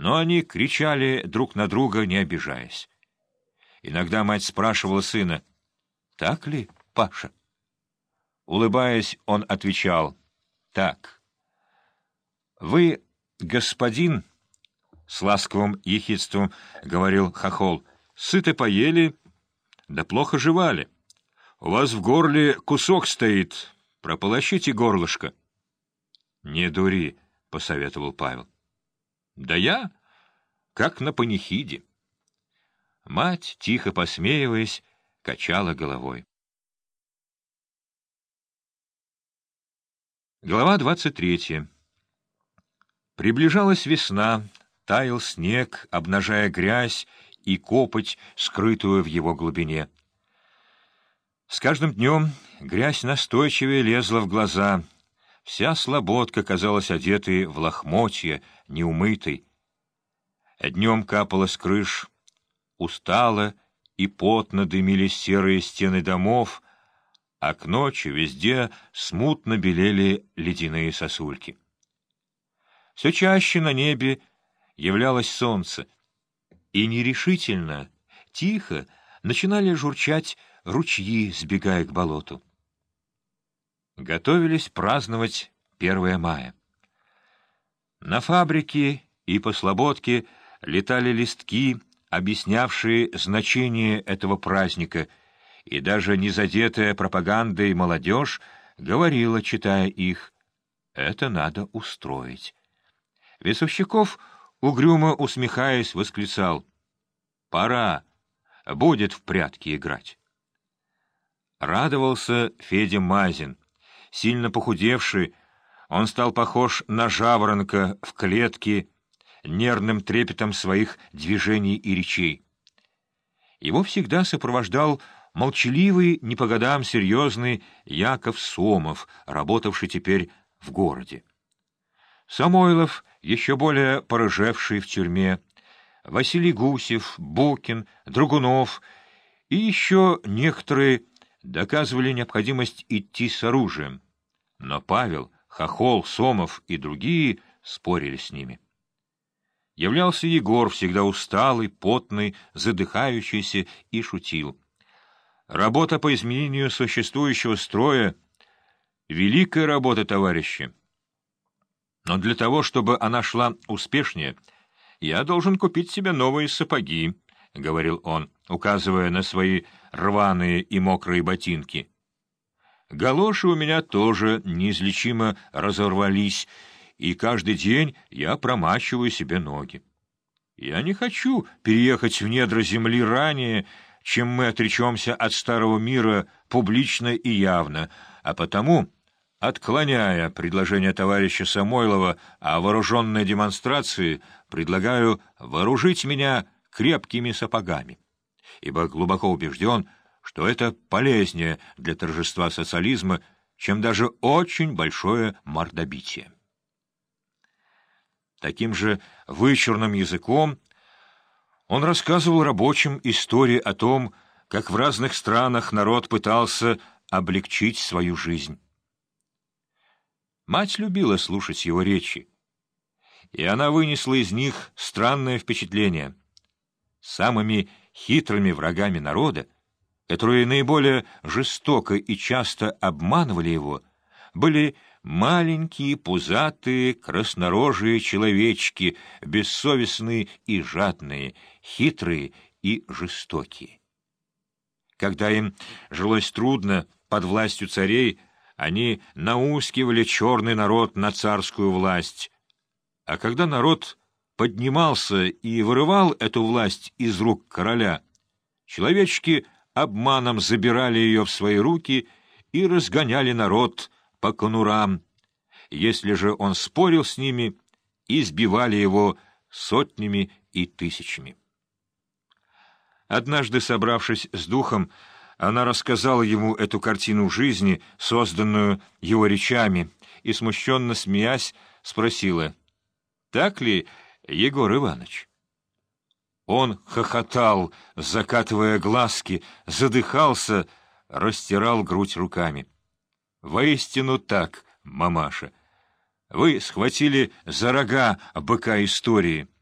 но они кричали друг на друга, не обижаясь. Иногда мать спрашивала сына, «Так ли, Паша?» Улыбаясь, он отвечал, «Так». «Вы, господин...» — с ласковым ехидством говорил Хохол, «сыты поели, да плохо жевали. У вас в горле кусок стоит, прополощите горлышко». «Не дури», — посоветовал Павел. «Да я, как на панихиде». Мать, тихо посмеиваясь, качала головой. Глава двадцать третья. Приближалась весна, таял снег, обнажая грязь и копоть, скрытую в его глубине. С каждым днем грязь настойчивее лезла в глаза. Вся слободка казалась одетой в лохмотья, неумытой. Днем капала с крыш, устало и потно дымились серые стены домов, а к ночи везде смутно белели ледяные сосульки. Все чаще на небе являлось солнце, и нерешительно, тихо начинали журчать ручьи, сбегая к болоту. Готовились праздновать 1 мая. На фабрике и по слободке летали листки, объяснявшие значение этого праздника — и даже незадетая пропагандой молодежь говорила, читая их, «Это надо устроить». Весовщиков, угрюмо усмехаясь, восклицал, «Пора, будет в прятки играть». Радовался Федя Мазин. Сильно похудевший, он стал похож на жаворонка в клетке, нервным трепетом своих движений и речей. Его всегда сопровождал молчаливый, не по годам серьезный Яков Сомов, работавший теперь в городе. Самойлов, еще более порыжевший в тюрьме, Василий Гусев, Букин, Другунов и еще некоторые доказывали необходимость идти с оружием. Но Павел, Хохол, Сомов и другие спорили с ними. Являлся Егор, всегда усталый, потный, задыхающийся, и шутил — Работа по изменению существующего строя — великая работа, товарищи. Но для того, чтобы она шла успешнее, я должен купить себе новые сапоги, — говорил он, указывая на свои рваные и мокрые ботинки. Галоши у меня тоже неизлечимо разорвались, и каждый день я промачиваю себе ноги. Я не хочу переехать в недра земли ранее, чем мы отречемся от старого мира публично и явно, а потому, отклоняя предложение товарища Самойлова о вооруженной демонстрации, предлагаю вооружить меня крепкими сапогами, ибо глубоко убежден, что это полезнее для торжества социализма, чем даже очень большое мордобитие. Таким же вычурным языком он рассказывал рабочим истории о том, как в разных странах народ пытался облегчить свою жизнь. Мать любила слушать его речи, и она вынесла из них странное впечатление. Самыми хитрыми врагами народа, которые наиболее жестоко и часто обманывали его, были маленькие, пузатые, краснорожие человечки, бессовестные и жадные, хитрые и жестокие. Когда им жилось трудно под властью царей, они наускивали черный народ на царскую власть. А когда народ поднимался и вырывал эту власть из рук короля, человечки обманом забирали ее в свои руки и разгоняли народ по конурам. Если же он спорил с ними, избивали его сотнями и тысячами. Однажды, собравшись с духом, она рассказала ему эту картину жизни, созданную его речами, и, смущенно смеясь, спросила, «Так ли, Егор Иванович?» Он хохотал, закатывая глазки, задыхался, растирал грудь руками. Воистину так, мамаша. Вы схватили за рога быка истории —